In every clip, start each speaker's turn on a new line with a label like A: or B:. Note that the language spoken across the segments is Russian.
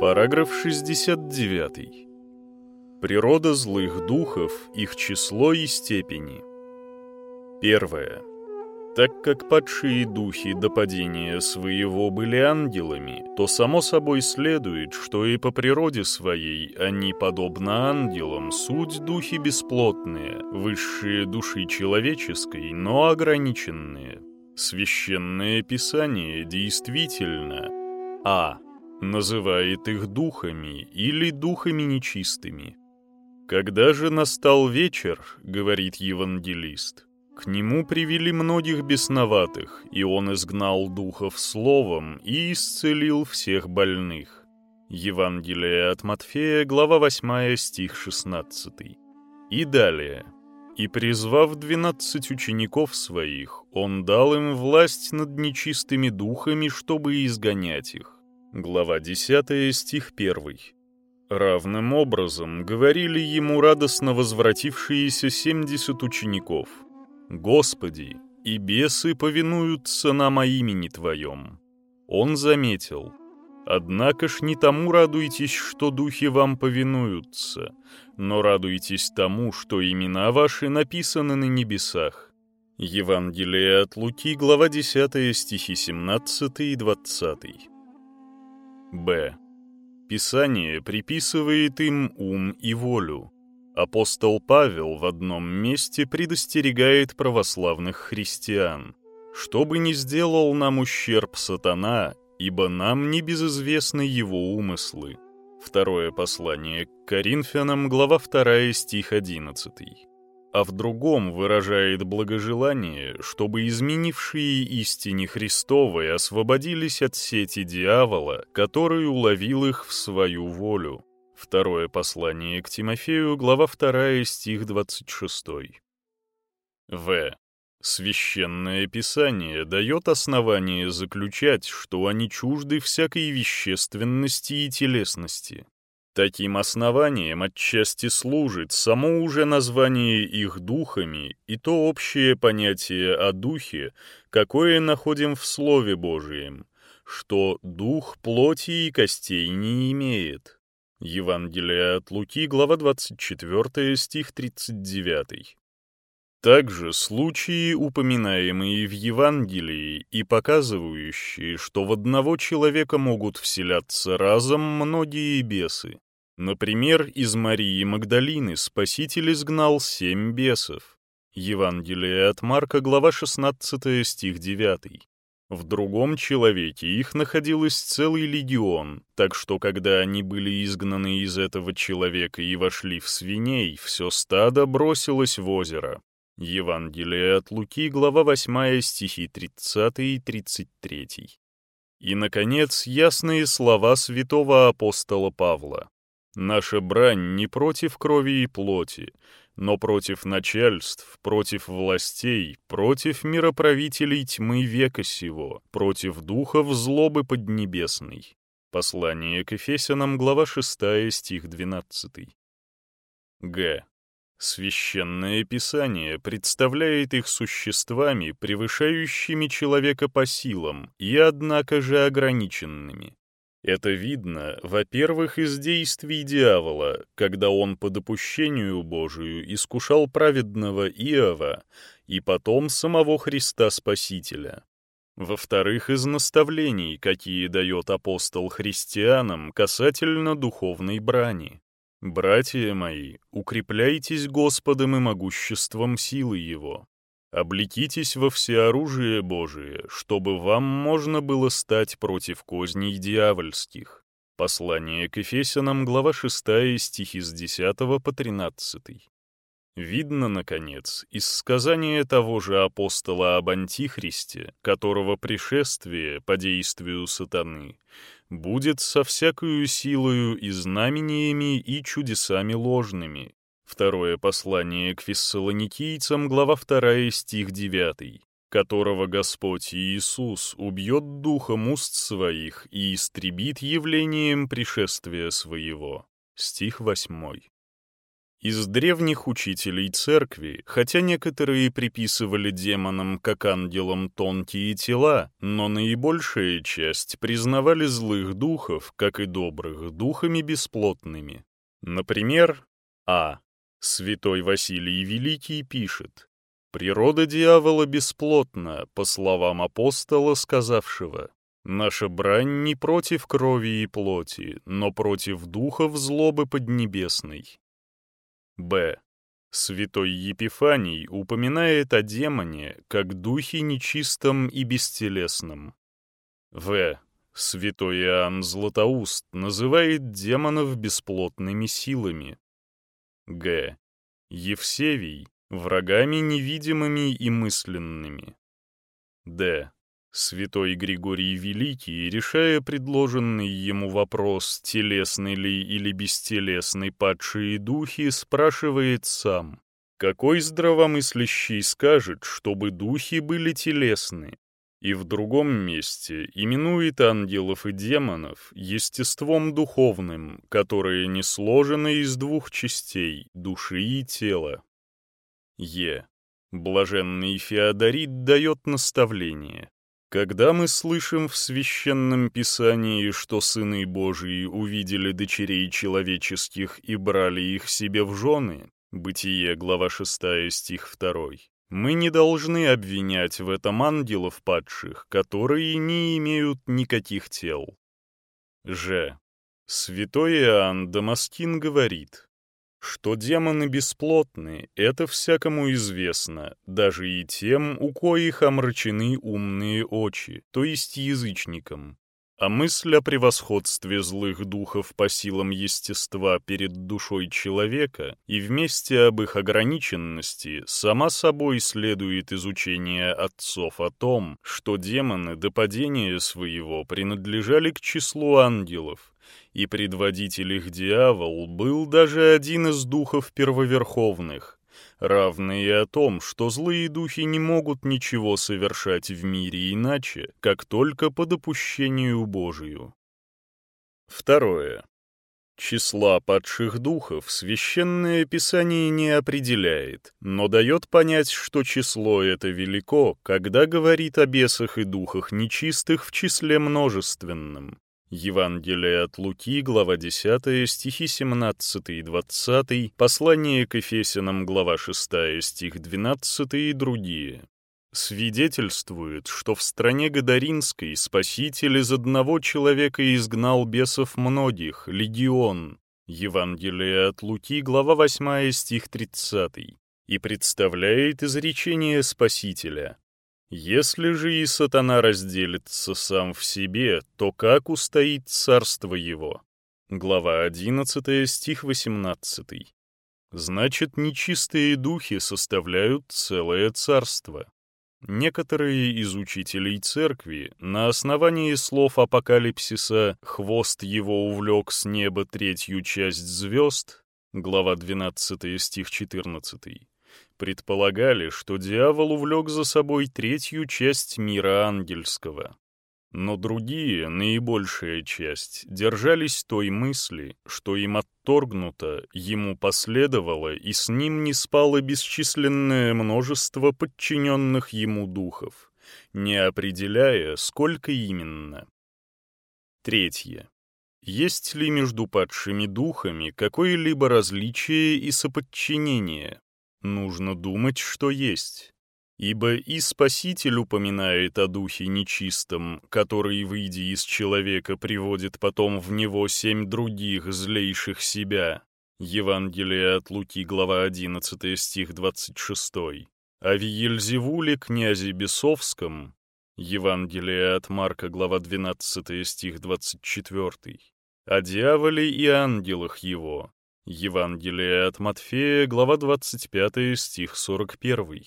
A: Параграф 69. Природа злых духов, их число и степени. Первое. Так как падшие духи до падения своего были ангелами, то само собой следует, что и по природе своей они, подобно ангелам, суть духи бесплотные, высшие души человеческой, но ограниченные. Священное Писание действительно а называет их духами или духами нечистыми. Когда же настал вечер, говорит евангелист, к нему привели многих бесноватых, и он изгнал духов словом и исцелил всех больных. Евангелие от Матфея, глава 8, стих 16. И далее. «И призвав двенадцать учеников своих, он дал им власть над нечистыми духами, чтобы изгонять их. Глава 10, стих 1. Равным образом говорили ему радостно возвратившиеся семьдесят учеников. «Господи, и бесы повинуются нам о имени Твоем». Он заметил, «Однако ж не тому радуйтесь, что духи вам повинуются, но радуйтесь тому, что имена ваши написаны на небесах». Евангелие от Луки, глава 10, стихи 17 и 20. Б. Писание приписывает им ум и волю. Апостол Павел в одном месте предостерегает православных христиан. «Что бы ни сделал нам ущерб сатана, ибо нам не безызвестны его умыслы». Второе послание к Коринфянам, глава 2, стих 11 а в другом выражает благожелание, чтобы изменившие истине Христовой освободились от сети дьявола, который уловил их в свою волю. Второе послание к Тимофею, глава 2, стих 26. В. Священное Писание дает основание заключать, что они чужды всякой вещественности и телесности. Таким основанием отчасти служит само уже название их духами и то общее понятие о духе, какое находим в Слове Божием, что дух плоти и костей не имеет. Евангелие от Луки, глава 24, стих 39. Также случаи, упоминаемые в Евангелии и показывающие, что в одного человека могут вселяться разом многие бесы. Например, из Марии Магдалины Спаситель изгнал семь бесов. Евангелие от Марка, глава 16, стих 9. В другом человеке их находилось целый легион, так что когда они были изгнаны из этого человека и вошли в свиней, все стадо бросилось в озеро. Евангелие от Луки, глава 8, стихи 30 и 33. И, наконец, ясные слова святого апостола Павла. Наша брань не против крови и плоти, но против начальств, против властей, против мироправителей тьмы века сего, против духов злобы поднебесной. Послание к Ефесянам, глава 6, стих 12. Г. Священное Писание представляет их существами, превышающими человека по силам и, однако же, ограниченными. Это видно, во-первых, из действий дьявола, когда он по допущению Божию искушал праведного Иова и потом самого Христа Спасителя. Во-вторых, из наставлений, какие дает апостол христианам касательно духовной брани. «Братья мои, укрепляйтесь Господом и могуществом силы Его, Облекитесь во всеоружие Божие, чтобы вам можно было стать против козней дьявольских. Послание к Ефесянам, глава 6, стихи с 10 по 13. Видно, наконец, из сказания того же апостола об Антихристе, которого пришествие по действию сатаны будет со всякою силою и знамениями и чудесами ложными, Второе послание к фессалоникийцам, глава 2, стих 9, которого Господь Иисус убьет духом уст своих и истребит явлением пришествия своего. Стих 8. Из древних учителей церкви, хотя некоторые приписывали демонам как ангелам тонкие тела, но наибольшая часть признавали злых духов, как и добрых, духами бесплотными. Например, А. Святой Василий Великий пишет, «Природа дьявола бесплотна, по словам апостола, сказавшего, «Наша брань не против крови и плоти, но против духов злобы поднебесной». Б. Святой Епифаний упоминает о демоне как духе нечистом и бестелесном. В. Святой Иоанн Златоуст называет демонов бесплотными силами. Г. Евсевий — врагами невидимыми и мысленными. Д. Святой Григорий Великий, решая предложенный ему вопрос, телесный ли или бестелесный падшие духи, спрашивает сам, какой здравомыслящий скажет, чтобы духи были телесны, и в другом месте именует ангелов и демонов естеством духовным, которое не сложено из двух частей — души и тела. Е. Блаженный Феодорит дает наставление. Когда мы слышим в Священном Писании, что сыны Божии увидели дочерей человеческих и брали их себе в жены, Бытие, глава 6, стих 2, мы не должны обвинять в этом ангелов падших, которые не имеют никаких тел. Ж. Святой Иоанн Дамаскин говорит, что демоны бесплотны, это всякому известно, даже и тем, у коих омрачены умные очи, то есть язычникам. А мысль о превосходстве злых духов по силам естества перед душой человека и вместе об их ограниченности сама собой следует изучение отцов о том, что демоны до падения своего принадлежали к числу ангелов, и предводитель их дьявол был даже один из духов первоверховных, равные о том, что злые духи не могут ничего совершать в мире иначе, как только по допущению Божию. Второе. Числа падших духов Священное Писание не определяет, но дает понять, что число это велико, когда говорит о бесах и духах нечистых в числе множественном. Евангелие от Луки, глава 10, стихи 17 и 20, послание к Ефесянам, глава 6, стих 12 и другие. Свидетельствует, что в стране Гадаринской Спаситель из одного человека изгнал бесов многих, легион. Евангелие от Луки, глава 8, стих 30, и представляет изречение Спасителя. Если же и сатана разделится сам в себе, то как устоит царство его? Глава 11, стих 18. Значит, нечистые духи составляют целое царство. Некоторые из учителей церкви на основании слов апокалипсиса «хвост его увлек с неба третью часть звезд» глава 12 стих 14 предполагали, что дьявол увлек за собой третью часть мира ангельского. Но другие, наибольшая часть, держались той мысли, что им отторгнуто, ему последовало, и с ним не спало бесчисленное множество подчиненных ему духов, не определяя, сколько именно. Третье. Есть ли между падшими духами какое-либо различие и соподчинение? Нужно думать, что есть. Ибо и Спаситель упоминает о духе нечистом, который, выйдя из человека, приводит потом в него семь других, злейших себя. Евангелие от Луки, глава 11, стих 26. О Виельзевуле, князе Бесовском, Евангелие от Марка, глава 12, стих 24. О дьяволе и ангелах его, Евангелие от Матфея, глава 25, стих 41.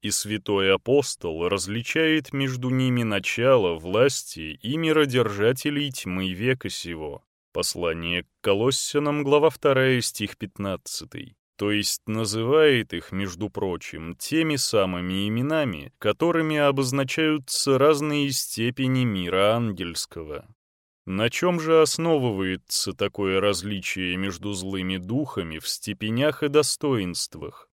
A: И святой апостол различает между ними начало власти и миродержателей тьмы века сего. Послание к Колоссянам, глава 2, стих 15. То есть называет их, между прочим, теми самыми именами, которыми обозначаются разные степени мира ангельского. На чем же основывается такое различие между злыми духами в степенях и достоинствах?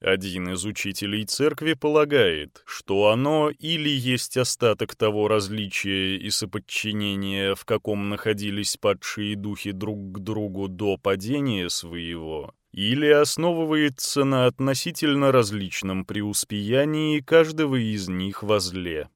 A: Один из учителей церкви полагает, что оно или есть остаток того различия и соподчинения, в каком находились падшие духи друг к другу до падения своего, или основывается на относительно различном преуспеянии каждого из них во зле.